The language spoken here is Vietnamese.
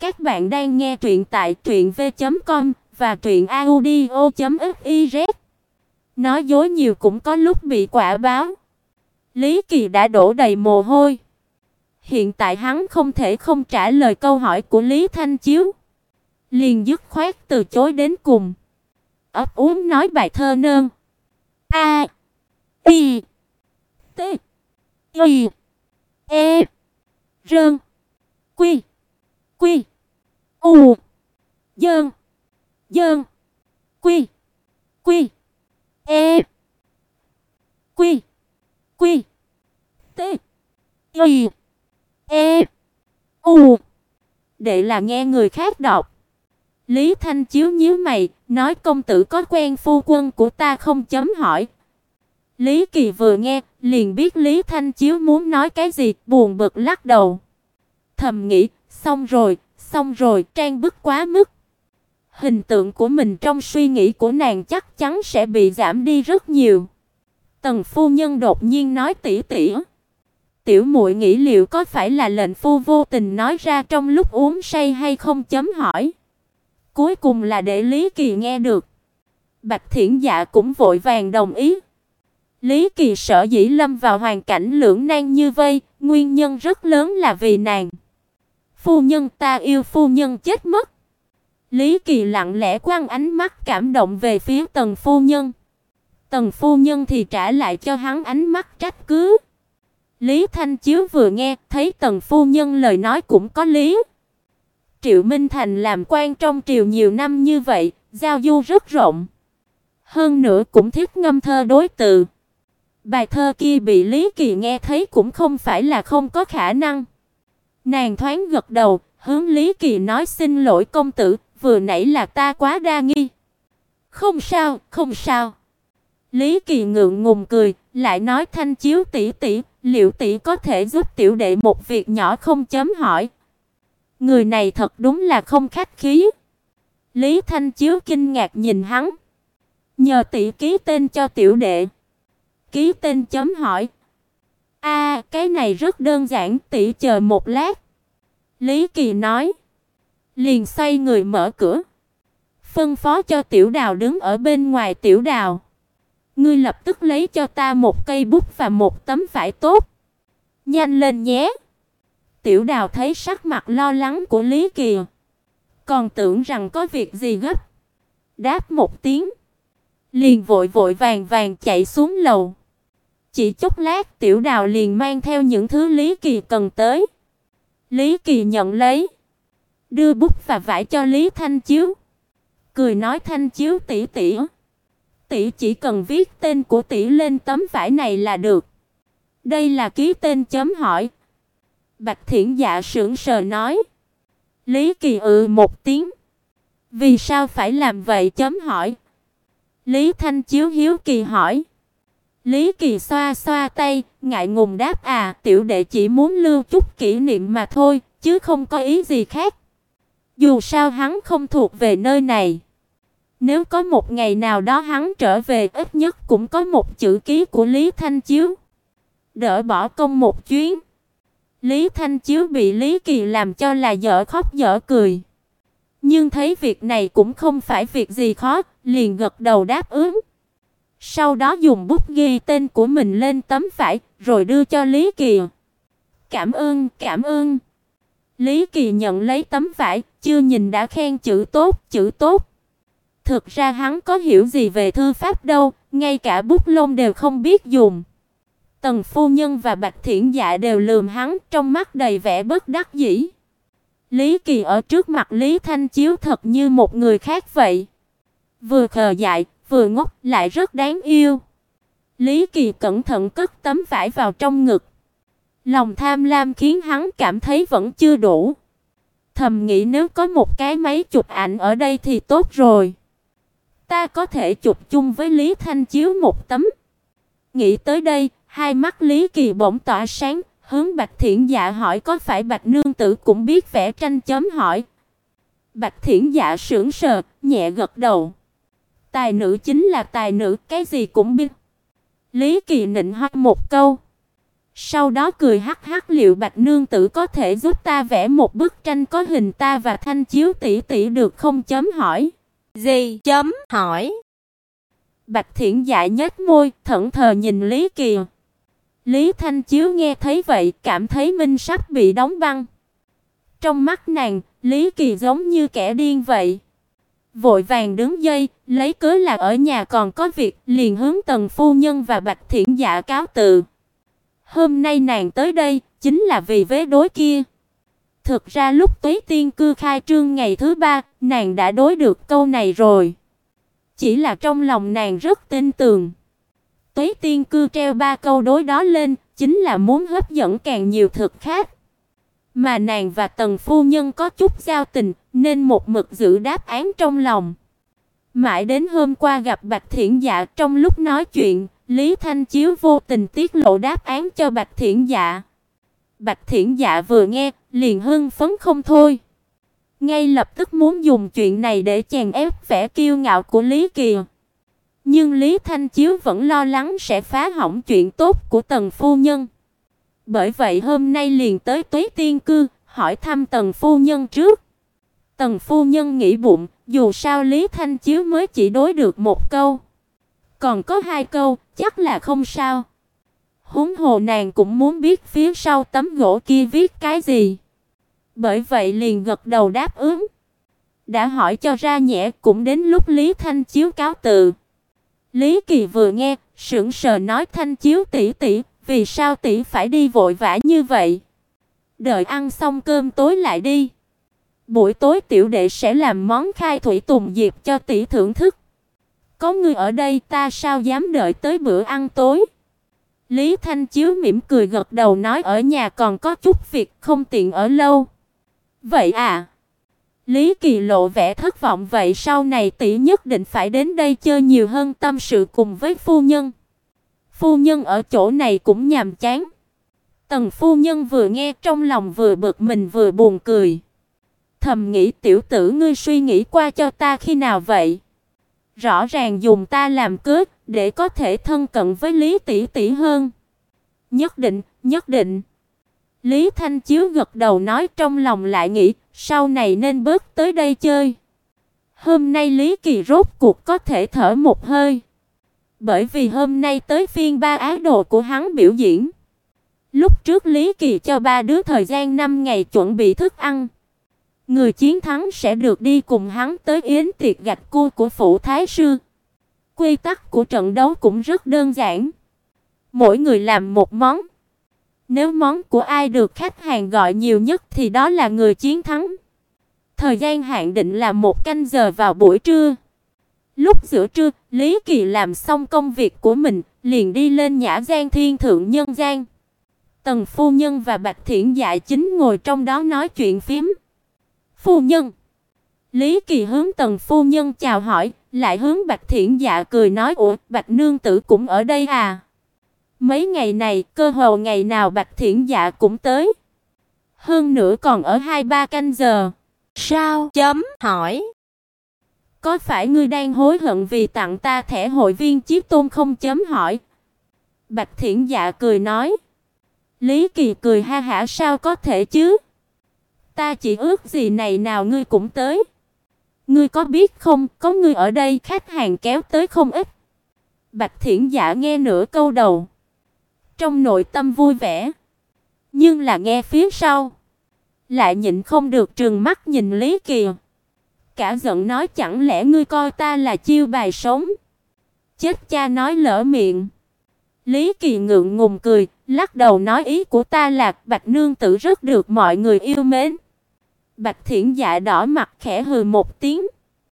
Các bạn đang nghe truyện tại truyệnv.com và truyệnaudio.fiz. Nói dối nhiều cũng có lúc bị quả báo. Lý Kỳ đã đổ đầy mồ hôi. Hiện tại hắn không thể không trả lời câu hỏi của Lý Thanh Chiếu. Liền dứt khoát từ chối đến cùng. Ấp úng nói bài thơ nơn. A. I. T. Y. E. Rơn. Quy. Quy. U. Dơn. Dơn. Quy. Quy. E. Quy. Quy. T. Y. E. U. Đệ là nghe người khác đọc. Lý Thanh Chiếu nhíu mày, nói công tử có quen phu quân của ta không chấm hỏi. Lý Kỳ vừa nghe, liền biết Lý Thanh Chiếu muốn nói cái gì, buồn bực lắc đầu. Thầm nghĩ, xong rồi, xong rồi, trang bức quá mức. Hình tượng của mình trong suy nghĩ của nàng chắc chắn sẽ bị giảm đi rất nhiều. Tần phu nhân đột nhiên nói tỉ tỉ. Tiểu muội nghĩ liệu có phải là lệnh phu vô tình nói ra trong lúc uống say hay không chấm hỏi. Cuối cùng là để Lý Kỳ nghe được. Bạch Thiển Dạ cũng vội vàng đồng ý. Lý Kỳ sợ dĩ lâm vào hoàn cảnh lưỡng nan như vây, nguyên nhân rất lớn là vì nàng. Phu nhân ta yêu phu nhân chết mất. Lý Kỳ lặng lẽ quăng ánh mắt cảm động về phía Tần phu nhân. Tần phu nhân thì trả lại cho hắn ánh mắt trách cứ. Lý Thanh Chiếu vừa nghe, thấy Tần phu nhân lời nói cũng có lý. Triệu Minh Thành làm quan trong triều nhiều năm như vậy, giao du rất rộng. Hơn nữa cũng thích ngâm thơ đối từ. Bài thơ kia bị Lý Kỳ nghe thấy cũng không phải là không có khả năng. Nàng thoáng gật đầu, hướng Lý Kỳ nói xin lỗi công tử, vừa nãy là ta quá đa nghi. Không sao, không sao. Lý Kỳ ngượng ngùng cười, lại nói Thanh Chiếu tỷ tỷ, liệu tỷ có thể giúp tiểu đệ một việc nhỏ không chấm hỏi. Người này thật đúng là không khách khí. Lý Thanh Chiếu kinh ngạc nhìn hắn. Nhờ tỷ ký tên cho tiểu đệ. Ký tên chấm hỏi. A, cái này rất đơn giản, tỷ chờ một lát. Lý Kỳ nói. Liền xoay người mở cửa. Phân phó cho Tiểu Đào đứng ở bên ngoài Tiểu Đào. Ngươi lập tức lấy cho ta một cây bút và một tấm vải tốt. Nhanh lên nhé. Tiểu Đào thấy sắc mặt lo lắng của Lý Kỳ, còn tưởng rằng có việc gì gấp. Đáp một tiếng, liền vội vội vàng vàng chạy xuống lầu. Chỉ chốc lát, Tiểu Đào liền mang theo những thứ Lý Kỳ cần tới. Lý Kỳ nhận lấy, đưa bút và vải cho Lý Thanh Chiếu, cười nói Thanh Chiếu tỷ tỷ, tỷ chỉ cần viết tên của tỷ lên tấm vải này là được. Đây là ký tên chấm hỏi. Bạch Thiển Dạ sững sờ nói. Lý Kỳ ừ một tiếng. Vì sao phải làm vậy chấm hỏi. Lý Thanh Chiếu hiếu kỳ hỏi. Lý Kỳ xoa xoa tay, ngại ngùng đáp à, tiểu đệ chỉ muốn lưu chút kỷ niệm mà thôi, chứ không có ý gì khác. Dù sao hắn không thuộc về nơi này. Nếu có một ngày nào đó hắn trở về, ít nhất cũng có một chữ ký của Lý Thanh Chiếu. Đỡ bỏ công một chuyến. Lý Thanh Chiếu bị Lý Kỳ làm cho là dở khóc dở cười. Nhưng thấy việc này cũng không phải việc gì khó, liền gật đầu đáp ứng. Sau đó dùng bút ghi tên của mình lên tấm vải, rồi đưa cho Lý Kỳ. "Cảm ơn, cảm ơn." Lý Kỳ nhận lấy tấm vải, chưa nhìn đã khen chữ tốt, chữ tốt. Thực ra hắn có hiểu gì về thư pháp đâu, ngay cả bút lông đều không biết dùng. Tần phu nhân và Bạch Thiển Dạ đều lườm hắn, trong mắt đầy vẻ bất đắc dĩ. Lý Kỳ ở trước mặt Lý Thanh Chiếu thật như một người khác vậy. Vừa khờ dại, vừa ngốc, lại rất đáng yêu. Lý Kỳ cẩn thận cất tấm vải vào trong ngực. Lòng tham lam khiến hắn cảm thấy vẫn chưa đủ. Thầm nghĩ nếu có một cái máy chụp ảnh ở đây thì tốt rồi. Ta có thể chụp chung với Lý Thanh Chiếu một tấm. Nghĩ tới đây, Hai mắt Lý Kỳ bỗng tỏa sáng, hướng Bạch Thiển Dạ hỏi có phải Bạch nương tử cũng biết vẽ tranh chấm hỏi. Bạch Thiển Dạ sững sờ, nhẹ gật đầu. Tài nữ chính là tài nữ, cái gì cũng biết. Lý Kỳ nịnh hót một câu. Sau đó cười hắc hắc liệu Bạch nương tử có thể giúp ta vẽ một bức tranh có hình ta và Thanh Chiếu tỷ tỷ được không chấm hỏi. Gì chấm hỏi? Bạch Thiển Dạ nhếch môi, thẫn thờ nhìn Lý Kỳ. Lý Thanh Chiếu nghe thấy vậy, cảm thấy minh sắp bị đóng băng. Trong mắt nàng, Lý Kỳ giống như kẻ điên vậy. Vội vàng đứng dây, lấy cớ là ở nhà còn có việc, liền hướng Tần phu nhân và Bạch Thiển Dạ cáo từ. Hôm nay nàng tới đây chính là vì vế đối kia. Thực ra lúc Tây Tiên cư khai trương ngày thứ ba, nàng đã đối được câu này rồi. Chỉ là trong lòng nàng rất tin tưởng. Tây Tiên cư treo ba câu đối đó lên, chính là muốn hấp dẫn càng nhiều thực khách. Mà nàng và Tần phu nhân có chút giao tình, nên một mực giữ đáp án trong lòng. Mãi đến hôm qua gặp Bạch Thiển Dạ trong lúc nói chuyện, Lý Thanh Chiếu vô tình tiết lộ đáp án cho Bạch Thiển Dạ. Bạch Thiển Dạ vừa nghe, liền hưng phấn không thôi. Ngay lập tức muốn dùng chuyện này để chèn ép vẻ kiêu ngạo của Lý Kỳ. Nhưng Lý Thanh Chiếu vẫn lo lắng sẽ phá hỏng chuyện tốt của Tần phu nhân. Bởi vậy hôm nay liền tới Tuế Tiên cư, hỏi thăm Tần phu nhân trước. Tần phu nhân nghĩ bụng, dù sao Lý Thanh Chiếu mới chỉ đối được một câu. Còn có hai câu, chắc là không sao. Huống hồ nàng cũng muốn biết phía sau tấm gỗ kia viết cái gì. Bởi vậy liền gật đầu đáp ứng. Đã hỏi cho ra nhẹ cũng đến lúc Lý Thanh Chiếu cáo từ. Lý Kỳ vừa nghe, sững sờ nói Thanh Chiếu tỷ tỷ, vì sao tỷ phải đi vội vã như vậy? Đợi ăn xong cơm tối lại đi. Buổi tối tiểu đệ sẽ làm món khai thủy tùng diệp cho tỷ thưởng thức. Có người ở đây ta sao dám đợi tới bữa ăn tối? Lý Thanh Chiếu mỉm cười gật đầu nói ở nhà còn có chút việc không tiện ở lâu. Vậy à? Lý Kỳ lộ vẻ thất vọng vậy sau này tỷ nhất định phải đến đây chơi nhiều hơn tâm sự cùng với phu nhân. Phu nhân ở chỗ này cũng nhàm chán. Tần phu nhân vừa nghe trong lòng vừa bực mình vừa buồn cười. Thầm nghĩ tiểu tử ngươi suy nghĩ qua cho ta khi nào vậy? Rõ ràng dùng ta làm cớ để có thể thân cận với Lý tỷ tỷ hơn. Nhất định, nhất định. Lý Thanh Chiếu gật đầu nói trong lòng lại nghĩ, sau này nên bớt tới đây chơi. Hôm nay Lý Kỳ rốt cuộc có thể thở một hơi. Bởi vì hôm nay tới phiên ba á đồ của hắn biểu diễn. Lúc trước Lý Kỳ cho ba đứa thời gian 5 ngày chuẩn bị thức ăn. Người chiến thắng sẽ được đi cùng hắn tới yến tiệc gạch cua của phủ thái sư. Quy tắc của trận đấu cũng rất đơn giản. Mỗi người làm một món. Nếu món của ai được khách hàng gọi nhiều nhất thì đó là người chiến thắng. Thời gian hạn định là một canh giờ vào buổi trưa. Lúc giữa trưa, Lý Kỳ làm xong công việc của mình, liền đi lên Nhã gian Thiên thượng nhân gian. Tần phu nhân và Bạch Thiển Dạ chính ngồi trong đó nói chuyện phím. Phu nhân. Lý Kỳ hướng Tần phu nhân chào hỏi, lại hướng Bạch Thiển Dạ cười nói: "Ủa, Bạch nương tử cũng ở đây à?" Mấy ngày này, cơ hồ ngày nào Bạch Thiển Dạ cũng tới. Hơn nữa còn ở hai ba canh giờ. Sao? Chấm hỏi. Có phải ngươi đang hối hận vì tặng ta thẻ hội viên chiếc tôn không chấm hỏi? Bạch Thiển Dạ cười nói. Lý Kỳ cười ha hả sao có thể chứ? Ta chỉ ước gì này nào ngươi cũng tới. Ngươi có biết không, có ngươi ở đây khách hàng kéo tới không ít. Bạch Thiển Dạ nghe nửa câu đầu, trong nội tâm vui vẻ, nhưng là nghe phía sau, lại nhịn không được trừng mắt nhìn Lý Kỳ. Cả giận nói chẳng lẽ ngươi coi ta là chiêu bài sống? Chết cha nói lỡ miệng. Lý Kỳ ngượng ngùng cười, lắc đầu nói ý của ta là Bạch nương tử rất được mọi người yêu mến. Bạch Thiển Dạ đỏ mặt khẽ hừ một tiếng.